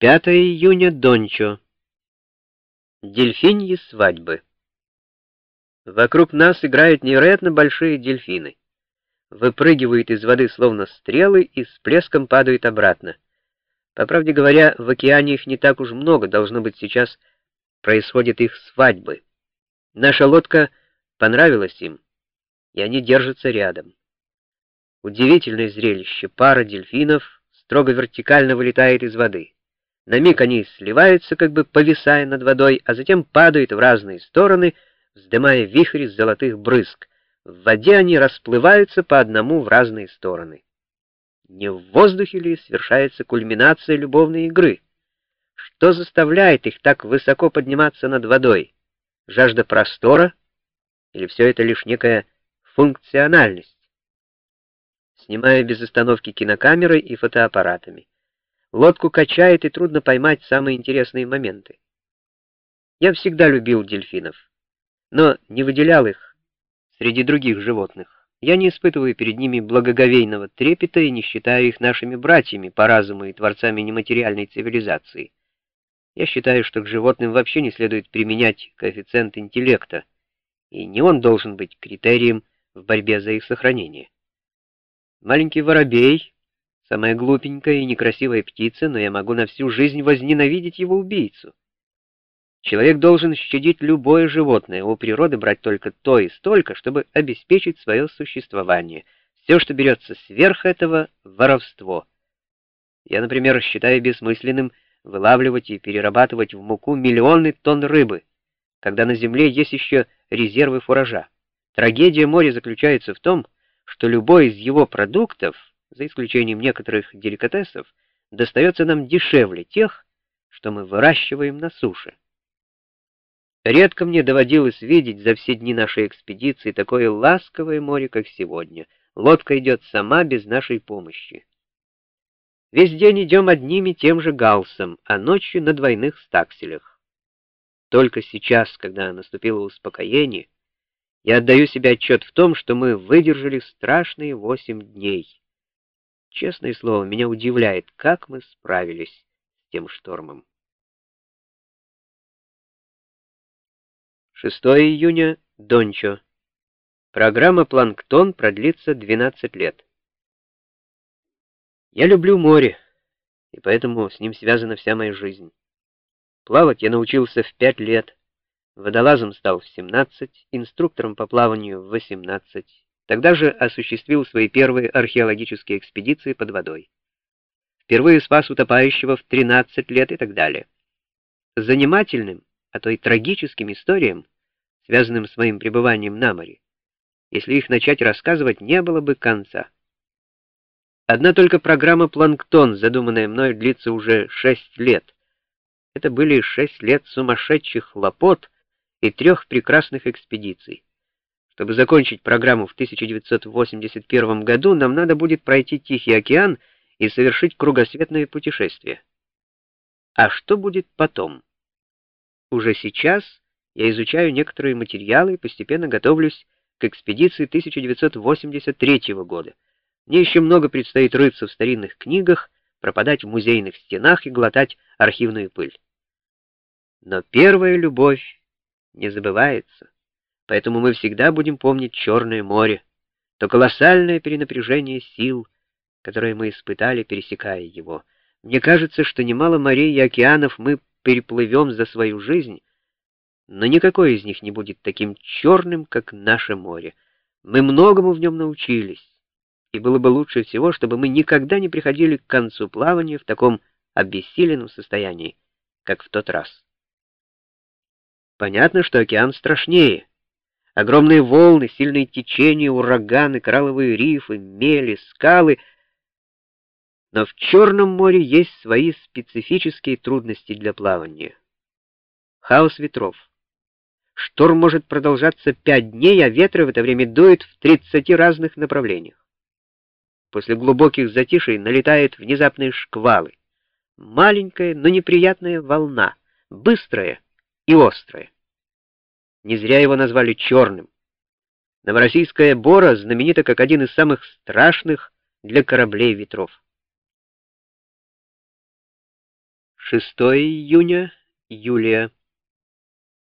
5 июня, Дончо. Дельфиньи свадьбы. Вокруг нас играют невероятно большие дельфины. Выпрыгивают из воды словно стрелы и с плеском падают обратно. По правде говоря, в океане их не так уж много, должно быть сейчас происходят их свадьбы. Наша лодка понравилась им, и они держатся рядом. Удивительное зрелище. Пара дельфинов строго вертикально вылетает из воды. На миг они сливаются, как бы повисая над водой, а затем падают в разные стороны, вздымая вихрь из золотых брызг. В воде они расплываются по одному в разные стороны. Не в воздухе ли совершается кульминация любовной игры? Что заставляет их так высоко подниматься над водой? Жажда простора? Или все это лишь некая функциональность? Снимаю без остановки кинокамерой и фотоаппаратами. Лодку качает, и трудно поймать самые интересные моменты. Я всегда любил дельфинов, но не выделял их среди других животных. Я не испытываю перед ними благоговейного трепета и не считаю их нашими братьями по разуму и творцами нематериальной цивилизации. Я считаю, что к животным вообще не следует применять коэффициент интеллекта, и не он должен быть критерием в борьбе за их сохранение. Маленький воробей Самая глупенькая и некрасивая птица, но я могу на всю жизнь возненавидеть его убийцу. Человек должен щадить любое животное, у природы брать только то и столько, чтобы обеспечить свое существование. Все, что берется сверх этого — воровство. Я, например, считаю бессмысленным вылавливать и перерабатывать в муку миллионы тонн рыбы, когда на земле есть еще резервы фуража. Трагедия моря заключается в том, что любой из его продуктов за исключением некоторых деликатесов, достается нам дешевле тех, что мы выращиваем на суше. Редко мне доводилось видеть за все дни нашей экспедиции такое ласковое море, как сегодня. Лодка идет сама без нашей помощи. Весь день идем одним и тем же галсом, а ночью на двойных стакселях. Только сейчас, когда наступило успокоение, я отдаю себе отчет в том, что мы выдержали страшные восемь дней. Честное слово, меня удивляет, как мы справились с тем штормом. 6 июня, Дончо. Программа «Планктон» продлится 12 лет. Я люблю море, и поэтому с ним связана вся моя жизнь. Плавать я научился в 5 лет, водолазом стал в 17, инструктором по плаванию в 18, Тогда же осуществил свои первые археологические экспедиции под водой. Впервые спас утопающего в 13 лет и так далее. Занимательным, а то и трагическим историям, связанным с моим пребыванием на море, если их начать рассказывать, не было бы конца. Одна только программа «Планктон», задуманная мной, длится уже 6 лет. Это были 6 лет сумасшедших хлопот и трех прекрасных экспедиций. Чтобы закончить программу в 1981 году, нам надо будет пройти Тихий океан и совершить кругосветное путешествие. А что будет потом? Уже сейчас я изучаю некоторые материалы и постепенно готовлюсь к экспедиции 1983 года. Мне еще много предстоит рыться в старинных книгах, пропадать в музейных стенах и глотать архивную пыль. Но первая любовь не забывается. Поэтому мы всегда будем помнить Черное море, то колоссальное перенапряжение сил, которое мы испытали, пересекая его. Мне кажется, что немало морей и океанов мы переплывем за свою жизнь, но никакой из них не будет таким черным, как наше море. Мы многому в нем научились, и было бы лучше всего, чтобы мы никогда не приходили к концу плавания в таком обессиленном состоянии, как в тот раз. Понятно, что океан страшнее, Огромные волны, сильные течения, ураганы, коралловые рифы, мели, скалы. Но в Черном море есть свои специфические трудности для плавания. Хаос ветров. Шторм может продолжаться пять дней, а ветры в это время дуют в 30 разных направлениях. После глубоких затишей налетают внезапные шквалы. Маленькая, но неприятная волна, быстрая и острая. Не зря его назвали черным. Новороссийская Бора знаменита как один из самых страшных для кораблей ветров. 6 июня, Юлия.